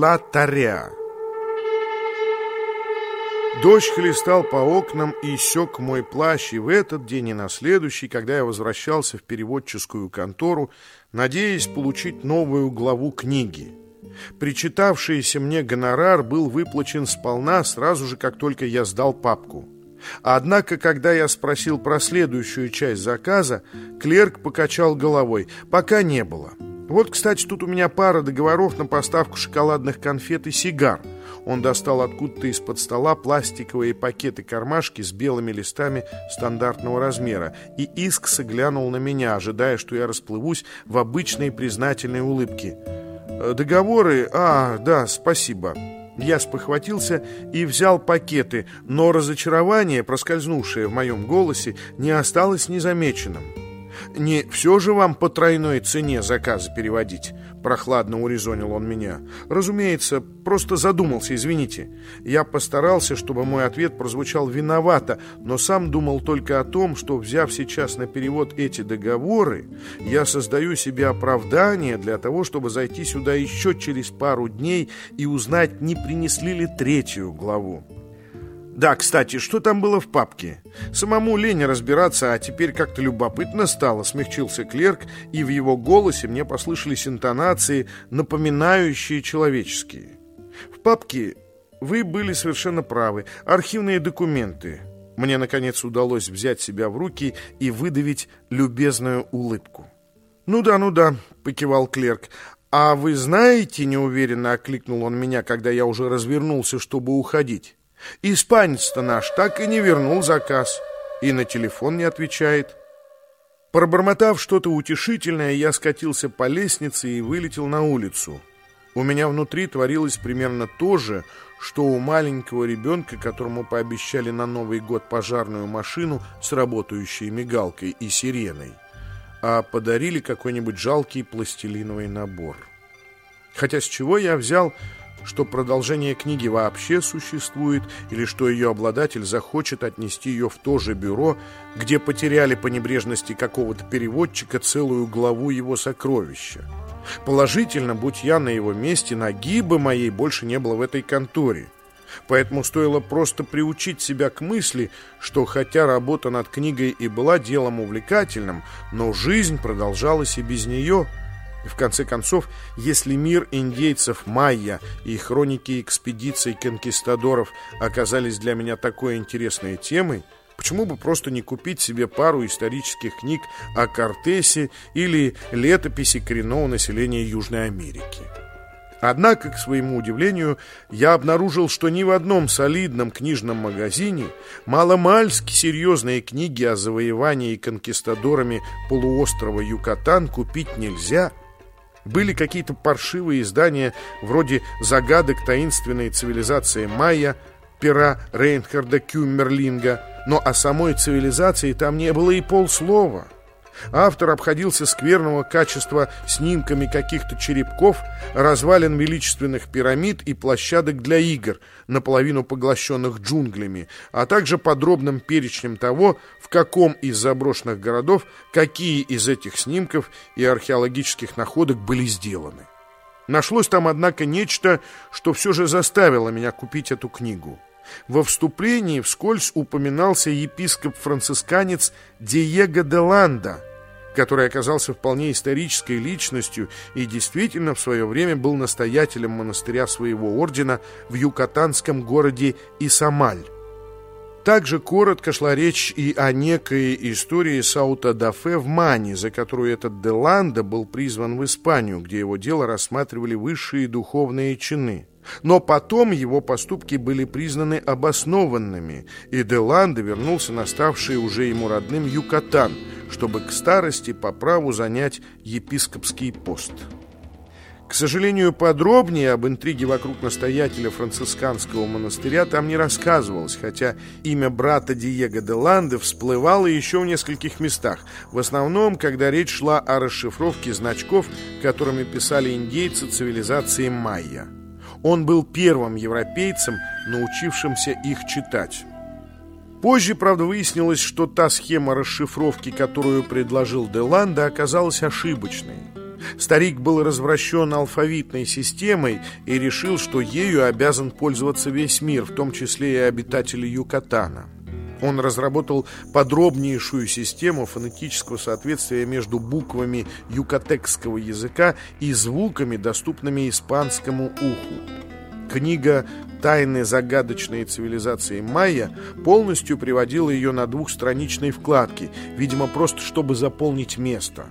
Ла Таря. Дождь хлестал по окнам и сёк мой плащ, и в этот день и на следующий, когда я возвращался в переводческую контору, надеясь получить новую главу книги. Причитавшийся мне гонорар был выплачен сполна сразу же, как только я сдал папку. Однако, когда я спросил про следующую часть заказа, клерк покачал головой. Пока не было. Вот, кстати, тут у меня пара договоров на поставку шоколадных конфет и сигар. Он достал откуда-то из-под стола пластиковые пакеты-кармашки с белыми листами стандартного размера и искоса глянул на меня, ожидая, что я расплывусь в обычной признательной улыбке. «Э, «Договоры? А, да, спасибо». Я спохватился и взял пакеты, но разочарование, проскользнувшее в моем голосе, не осталось незамеченным. «Не все же вам по тройной цене заказы переводить?» Прохладно урезонил он меня. «Разумеется, просто задумался, извините. Я постарался, чтобы мой ответ прозвучал виновато, но сам думал только о том, что, взяв сейчас на перевод эти договоры, я создаю себе оправдание для того, чтобы зайти сюда еще через пару дней и узнать, не принесли ли третью главу. Да, кстати, что там было в папке? Самому лень разбираться, а теперь как-то любопытно стало, смягчился клерк, и в его голосе мне послышались интонации, напоминающие человеческие. В папке вы были совершенно правы. Архивные документы. Мне, наконец, удалось взять себя в руки и выдавить любезную улыбку. «Ну да, ну да», — покивал клерк. «А вы знаете, — неуверенно окликнул он меня, когда я уже развернулся, чтобы уходить, Испанец-то наш так и не вернул заказ. И на телефон не отвечает. Пробормотав что-то утешительное, я скатился по лестнице и вылетел на улицу. У меня внутри творилось примерно то же, что у маленького ребенка, которому пообещали на Новый год пожарную машину с работающей мигалкой и сиреной, а подарили какой-нибудь жалкий пластилиновый набор. Хотя с чего я взял, что продолжение книги вообще существует или что ее обладатель захочет отнести ее в то же бюро, где потеряли по небрежности какого-то переводчика целую главу его сокровища. Положительно, будь я на его месте, ноги бы моей больше не было в этой конторе. Поэтому стоило просто приучить себя к мысли, что хотя работа над книгой и была делом увлекательным, но жизнь продолжалась и без нее – и в конце концов, если мир индейцев майя и хроники экспедиций конкистадоров оказались для меня такой интересной темой, почему бы просто не купить себе пару исторических книг о Кортесе или летописи коренного населения Южной Америки? Однако, к своему удивлению, я обнаружил, что ни в одном солидном книжном магазине маломальски серьезные книги о завоевании конкистадорами полуострова Юкатан купить нельзя – были какие-то паршивые издания вроде «Загадок таинственной цивилизации майя», пера Рейнхарда Кюммерлинга, но о самой цивилизации там не было и полслова. Автор обходился скверного качества снимками каких-то черепков, развалин величественных пирамид и площадок для игр, наполовину поглощенных джунглями, а также подробным перечнем того, в каком из заброшенных городов какие из этих снимков и археологических находок были сделаны. Нашлось там, однако, нечто, что все же заставило меня купить эту книгу. Во вступлении вскользь упоминался епископ-францисканец Диего де Ланда, который оказался вполне исторической личностью и действительно в свое время был настоятелем монастыря своего ордена в юкатанском городе Исамаль. Также коротко шла речь и о некой истории Саута-Дафе в Мане, за которую этот Деланда был призван в Испанию, где его дело рассматривали высшие духовные чины. Но потом его поступки были признаны обоснованными, и Деланда вернулся на ставший уже ему родным Юкатан, чтобы к старости по праву занять епископский пост. К сожалению, подробнее об интриге вокруг настоятеля францисканского монастыря там не рассказывалось, хотя имя брата Диего де Ланде всплывало еще в нескольких местах, в основном, когда речь шла о расшифровке значков, которыми писали индейцы цивилизации майя. Он был первым европейцем, научившимся их читать. Позже, правда, выяснилось, что та схема расшифровки, которую предложил Деланда, оказалась ошибочной. Старик был развращен алфавитной системой и решил, что ею обязан пользоваться весь мир, в том числе и обитатели Юкатана. Он разработал подробнейшую систему фонетического соответствия между буквами юкатекского языка и звуками, доступными испанскому уху. Книга «Тайны загадочной цивилизации майя» полностью приводила ее на двухстраничной вкладке, видимо, просто чтобы заполнить место.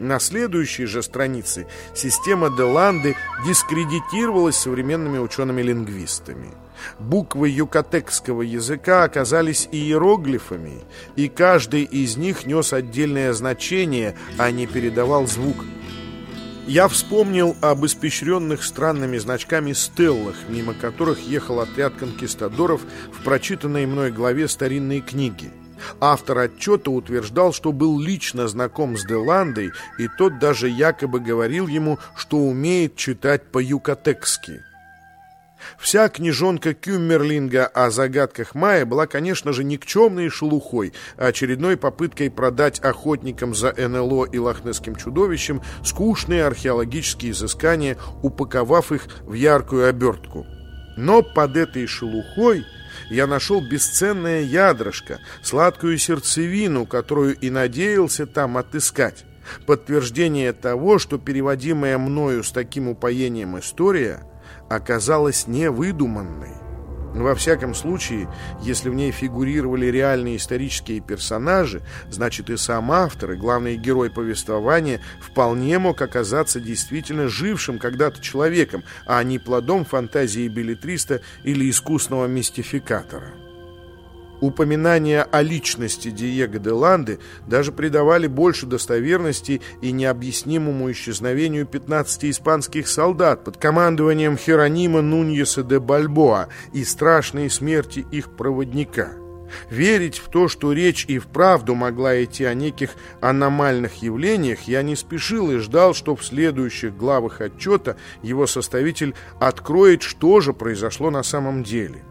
На следующей же странице система Деланды дискредитировалась современными учеными-лингвистами. Буквы юкатекского языка оказались иероглифами, и каждый из них нес отдельное значение, а не передавал звук. Я вспомнил об испещренных странными значками стеллах, мимо которых ехал отряд конкистадоров в прочитанной мной главе старинной книги. Автор отчета утверждал, что был лично знаком с Деландой, и тот даже якобы говорил ему, что умеет читать по-юкатекски. Вся книжонка Кюммерлинга о загадках Майя была, конечно же, никчемной шелухой, очередной попыткой продать охотникам за НЛО и лохнесским чудовищем скучные археологические изыскания, упаковав их в яркую обертку. Но под этой шелухой я нашел бесценное ядрышко, сладкую сердцевину, которую и надеялся там отыскать. Подтверждение того, что переводимая мною с таким упоением история оказалась невыдуманной. Во всяком случае, если в ней фигурировали реальные исторические персонажи, значит и сам автор, и главный герой повествования вполне мог оказаться действительно жившим когда-то человеком, а не плодом фантазии билетриста или искусного мистификатора. Упоминания о личности Диего де Ланды даже придавали больше достоверности и необъяснимому исчезновению 15 испанских солдат под командованием Херонима Нуньеса де Бальбоа и страшной смерти их проводника. Верить в то, что речь и вправду могла идти о неких аномальных явлениях, я не спешил и ждал, что в следующих главах отчета его составитель откроет, что же произошло на самом деле.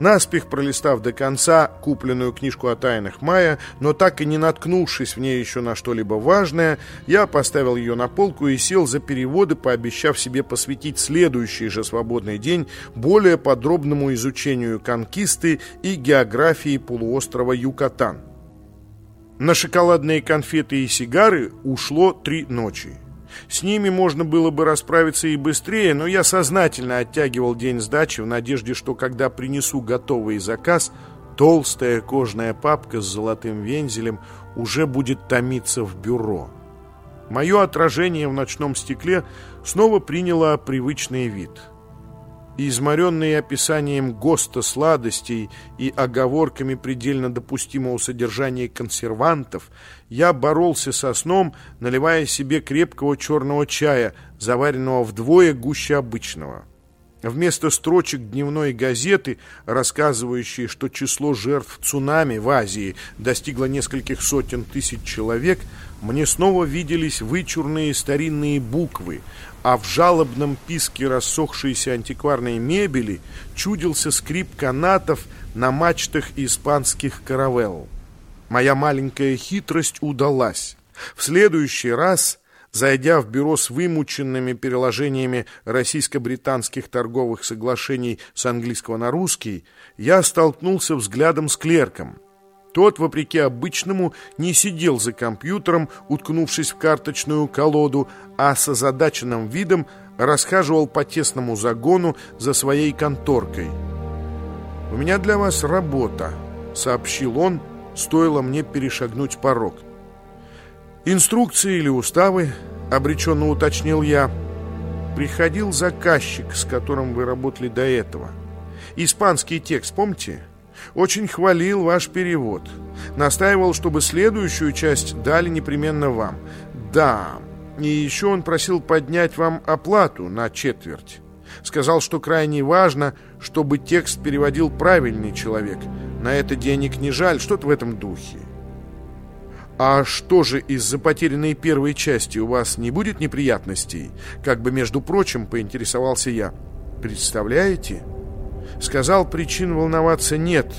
Наспех пролистав до конца купленную книжку о тайнах Майя, но так и не наткнувшись в ней еще на что-либо важное, я поставил ее на полку и сел за переводы, пообещав себе посвятить следующий же свободный день более подробному изучению конкисты и географии полуострова Юкатан. На шоколадные конфеты и сигары ушло три ночи. С ними можно было бы расправиться и быстрее, но я сознательно оттягивал день сдачи в надежде, что когда принесу готовый заказ, толстая кожаная папка с золотым вензелем уже будет томиться в бюро. Мое отражение в ночном стекле снова приняло привычный вид – изморенный описанием ГОСТа сладостей и оговорками предельно допустимого содержания консервантов, я боролся со сном, наливая себе крепкого черного чая, заваренного вдвое гуще обычного. Вместо строчек дневной газеты, рассказывающей, что число жертв цунами в Азии достигло нескольких сотен тысяч человек, мне снова виделись вычурные старинные буквы, а в жалобном писке рассохшейся антикварной мебели чудился скрип канатов на мачтах испанских каравелл. Моя маленькая хитрость удалась. В следующий раз Зайдя в бюро с вымученными переложениями российско-британских торговых соглашений с английского на русский, я столкнулся взглядом с клерком. Тот, вопреки обычному, не сидел за компьютером, уткнувшись в карточную колоду, а с озадаченным видом расхаживал по тесному загону за своей конторкой. «У меня для вас работа», — сообщил он, стоило мне перешагнуть порог. «Инструкции или уставы?» — обреченно уточнил я. «Приходил заказчик, с которым вы работали до этого. Испанский текст, помните?» Очень хвалил ваш перевод. Настаивал, чтобы следующую часть дали непременно вам. Да, и еще он просил поднять вам оплату на четверть. Сказал, что крайне важно, чтобы текст переводил правильный человек. На это денег не жаль, что-то в этом духе. «А что же, из-за потерянной первой части у вас не будет неприятностей?» Как бы, между прочим, поинтересовался я. «Представляете?» Сказал, причин волноваться нет.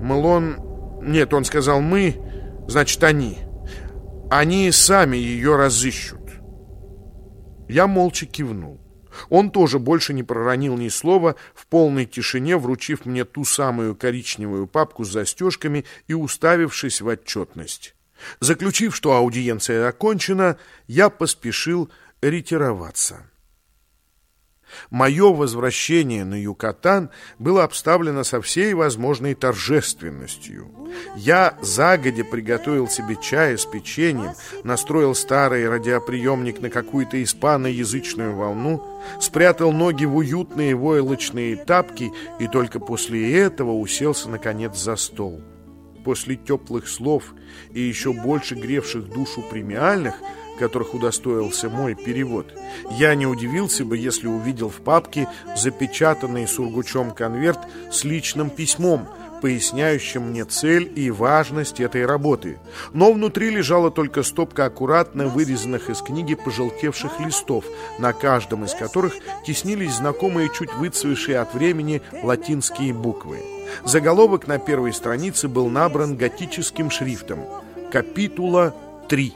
Мол, он... Нет, он сказал «мы», значит, они. Они сами ее разыщут. Я молча кивнул. Он тоже больше не проронил ни слова, в полной тишине вручив мне ту самую коричневую папку с застежками и уставившись в отчетность. Заключив, что аудиенция окончена, я поспешил ретироваться. Мое возвращение на Юкатан было обставлено со всей возможной торжественностью. Я загодя приготовил себе чай с печеньем, настроил старый радиоприемник на какую-то испаноязычную волну, спрятал ноги в уютные войлочные тапки и только после этого уселся, наконец, за стол. После теплых слов и еще больше гревших душу премиальных – которых удостоился мой перевод. Я не удивился бы, если увидел в папке запечатанный сургучом конверт с личным письмом, поясняющим мне цель и важность этой работы. Но внутри лежала только стопка аккуратно вырезанных из книги пожелтевших листов, на каждом из которых теснились знакомые чуть выцвевшие от времени латинские буквы. Заголовок на первой странице был набран готическим шрифтом «Капитула 3».